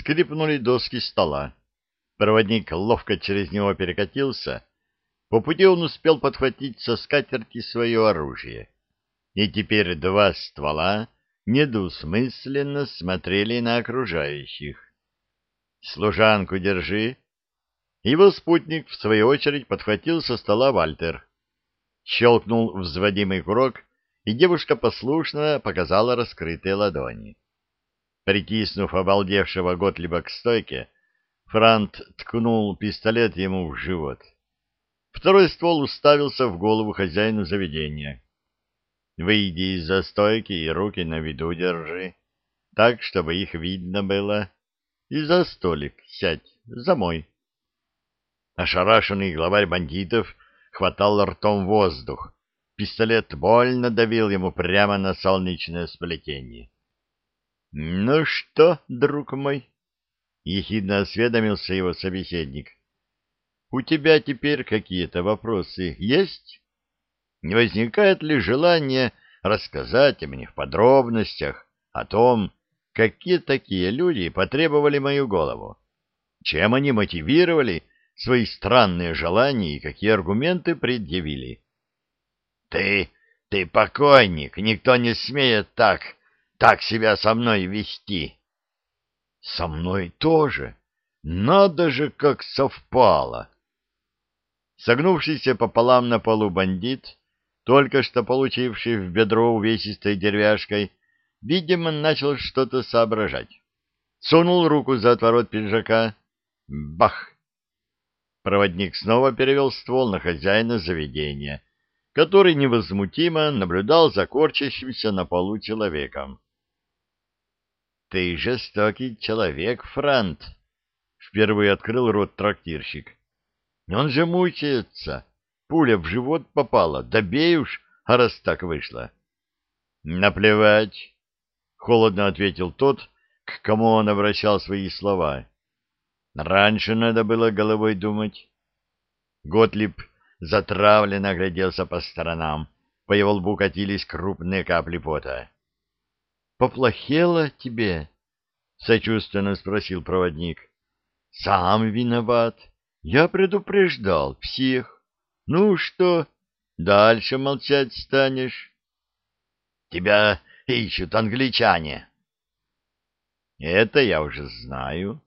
скрипнули доски стола. Проводник ловко через него перекатился. По пути он успел подхватить со скатерти свое оружие. И теперь два ствола недвусмысленно смотрели на окружающих. «Служанку держи!» Его спутник, в свою очередь, подхватил со стола Вальтер. Щелкнул взводимый курок, и девушка послушно показала раскрытые ладони. Притиснув обалдевшего Готлиба к стойке, Франт ткнул пистолет ему в живот. Второй ствол уставился в голову хозяину заведения. «Выйди из-за стойки и руки на виду держи, так, чтобы их видно было. И за столик сядь, за мой». Ошарашенный главарь бандитов хватал ртом воздух. Пистолет больно давил ему прямо на солнечное сплетение. — Ну что, друг мой? — ехидно осведомился его собеседник. — У тебя теперь какие-то вопросы есть? Не возникает ли желание рассказать мне в подробностях о том, какие такие люди потребовали мою голову? Чем они мотивировали свои странные желания и какие аргументы предъявили? — Ты, ты покойник, никто не смеет так так себя со мной вести. Со мной тоже. Надо же, как совпало. Согнувшийся пополам на полу бандит, только что получивший в бедро увесистой деревяшкой, видимо, начал что-то соображать. Сунул руку за отворот пиджака. Бах! Проводник снова перевел ствол на хозяина заведения, который невозмутимо наблюдал за корчащимся на полу человеком. Ты жестокий человек, Франт, впервые открыл рот трактирщик. Он же мучается. Пуля в живот попала. Добей уж, а раз так вышло. Наплевать, холодно ответил тот, к кому он обращал свои слова. Раньше надо было головой думать. Готлиб затравленно огляделся по сторонам. По его лбу катились крупные капли пота. Поплохело тебе? — сочувственно спросил проводник. — Сам виноват. Я предупреждал всех. Ну что, дальше молчать станешь? — Тебя ищут англичане. — Это я уже знаю.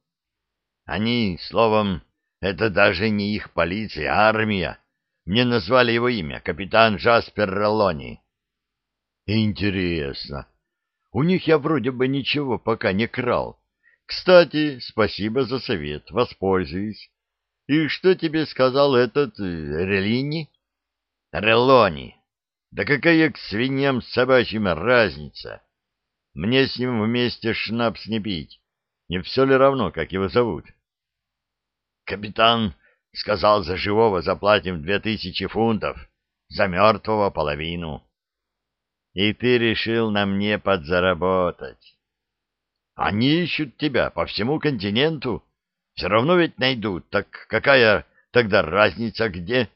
Они, словом, это даже не их полиция, а армия. Мне назвали его имя, капитан Джаспер Ролони. — Интересно. У них я вроде бы ничего пока не крал. Кстати, спасибо за совет, воспользуюсь. И что тебе сказал этот э, Релини? Релони. Да какая к свиньям собачьим разница? Мне с ним вместе шнапс не пить. Не все ли равно, как его зовут? Капитан сказал, за живого заплатим две тысячи фунтов, за мертвого половину и ты решил на мне подзаработать. Они ищут тебя по всему континенту. Все равно ведь найдут. Так какая тогда разница где?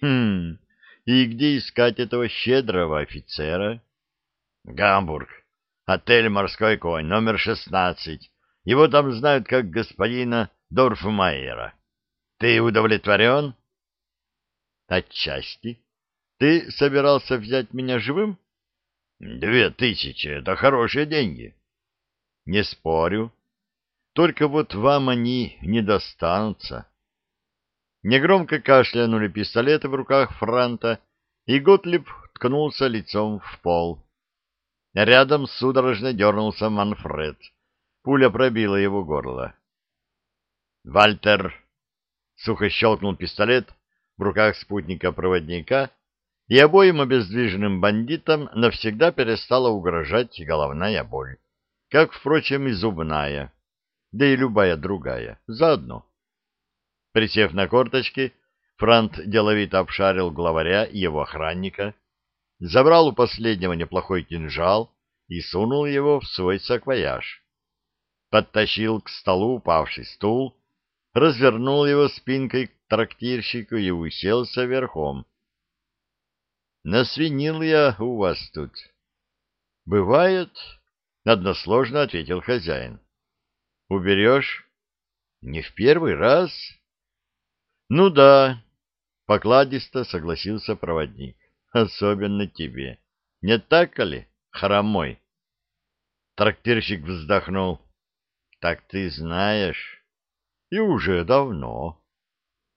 Хм, и где искать этого щедрого офицера? Гамбург. Отель «Морской конь», номер шестнадцать. Его там знают как господина Дорфмайера. Ты удовлетворен? Отчасти. Ты собирался взять меня живым? Две тысячи — это хорошие деньги. Не спорю. Только вот вам они не достанутся. Негромко кашлянули пистолеты в руках Франта, и Готлиб ткнулся лицом в пол. Рядом судорожно дернулся Манфред. Пуля пробила его горло. «Вальтер!» — сухо щелкнул пистолет в руках спутника-проводника, и обоим обездвиженным бандитам навсегда перестала угрожать головная боль, как, впрочем, и зубная, да и любая другая, заодно. Присев на корточки, Франт деловито обшарил главаря и его охранника, забрал у последнего неплохой кинжал и сунул его в свой саквояж. Подтащил к столу упавший стул, развернул его спинкой к трактирщику и уселся верхом, Насвинил я у вас тут. — Бывает, — односложно ответил хозяин. уберешь? Не в первый раз? Ну да, покладисто согласился проводник. Особенно тебе. Не так ли, хромой? Трактирщик вздохнул. Так ты знаешь. И уже давно.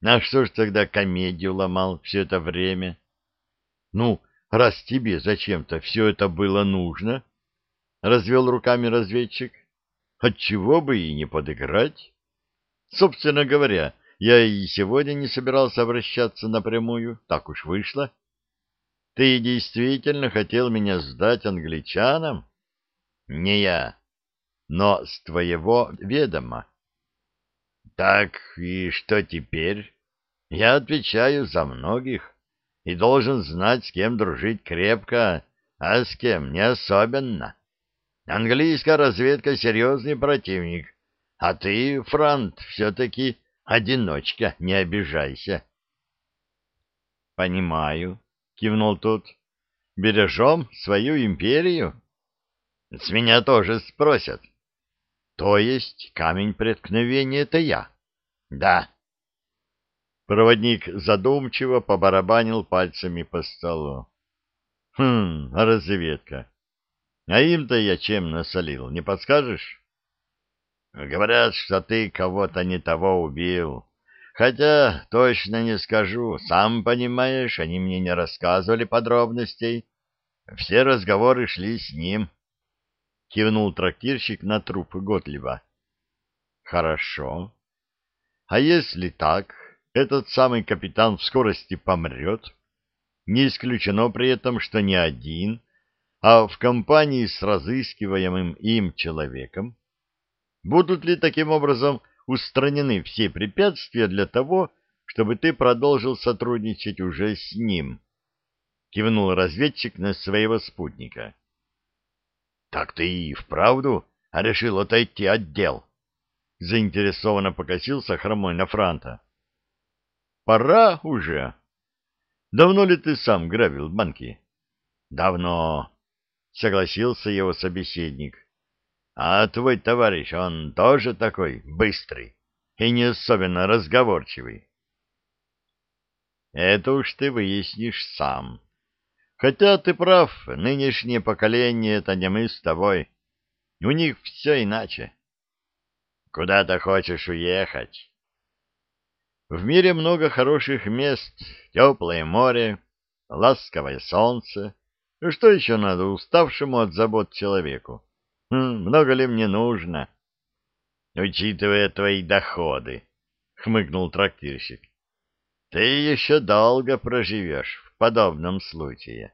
А что ж тогда комедию ломал все это время? Ну, раз тебе зачем-то все это было нужно, развел руками разведчик, отчего бы и не подыграть? Собственно говоря, я и сегодня не собирался обращаться напрямую, так уж вышло. Ты действительно хотел меня сдать англичанам? Не я, но с твоего ведома. Так и что теперь? Я отвечаю за многих и должен знать, с кем дружить крепко, а с кем не особенно. Английская разведка — серьезный противник, а ты, Франт, все-таки одиночка, не обижайся. — Понимаю, — кивнул тот. — Бережем свою империю? — С меня тоже спросят. — То есть камень преткновения — это я? — Да. Проводник задумчиво побарабанил пальцами по столу. — Хм, разведка. А им-то я чем насолил, не подскажешь? — Говорят, что ты кого-то не того убил. Хотя точно не скажу. Сам понимаешь, они мне не рассказывали подробностей. Все разговоры шли с ним. Кивнул трактирщик на труп Готлиба. — Хорошо. А если так, этот самый капитан в скорости помрет? Не исключено при этом, что не один, а в компании с разыскиваемым им человеком. Будут ли таким образом устранены все препятствия для того, чтобы ты продолжил сотрудничать уже с ним? Кивнул разведчик на своего спутника. — Так ты и вправду решил отойти от дел? Заинтересованно покосился хромой на Франта. — Пора уже. Давно ли ты сам грабил банки? — Давно, — согласился его собеседник. А твой товарищ, он тоже такой быстрый и не особенно разговорчивый. Это уж ты выяснишь сам. Хотя ты прав, нынешнее поколение — это не мы с тобой. У них все иначе. Куда ты хочешь уехать? В мире много хороших мест, теплое море, ласковое солнце. Что еще надо уставшему от забот человеку? Хм, много ли мне нужно? Учитывая твои доходы, хмыкнул трактирщик. Ты еще долго проживешь в подобном случае.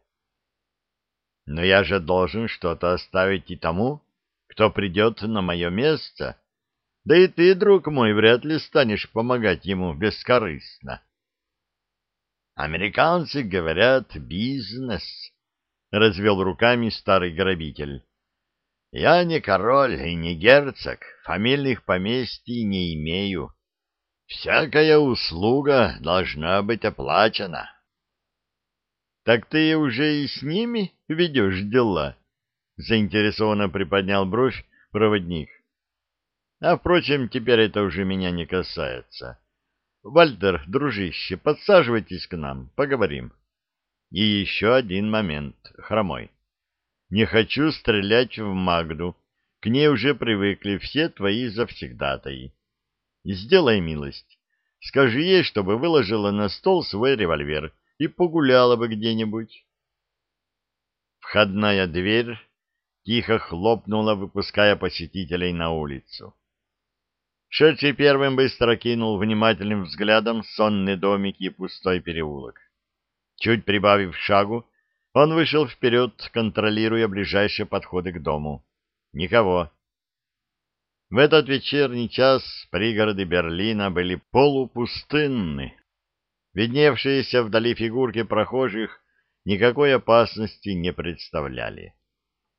Но я же должен что-то оставить и тому, кто придет на мое место. Да и ты, друг мой, вряд ли станешь помогать ему бескорыстно. Американцы говорят «бизнес», — развел руками старый грабитель. Я не король и не герцог, фамильных поместий не имею. Всякая услуга должна быть оплачена. — Так ты уже и с ними ведешь дела? — заинтересованно приподнял бровь проводник. — А, впрочем, теперь это уже меня не касается. Вальтер, дружище, подсаживайтесь к нам, поговорим. И еще один момент, хромой. Не хочу стрелять в Магду. К ней уже привыкли все твои завсегдатаи. Сделай милость. Скажи ей, чтобы выложила на стол свой револьвер и погуляла бы где-нибудь. Входная дверь тихо хлопнула, выпуская посетителей на улицу. Шедший первым быстро кинул внимательным взглядом сонный домик и пустой переулок. Чуть прибавив шагу, он вышел вперед, контролируя ближайшие подходы к дому. Никого. В этот вечерний час пригороды Берлина были полупустынны. Видневшиеся вдали фигурки прохожих никакой опасности не представляли.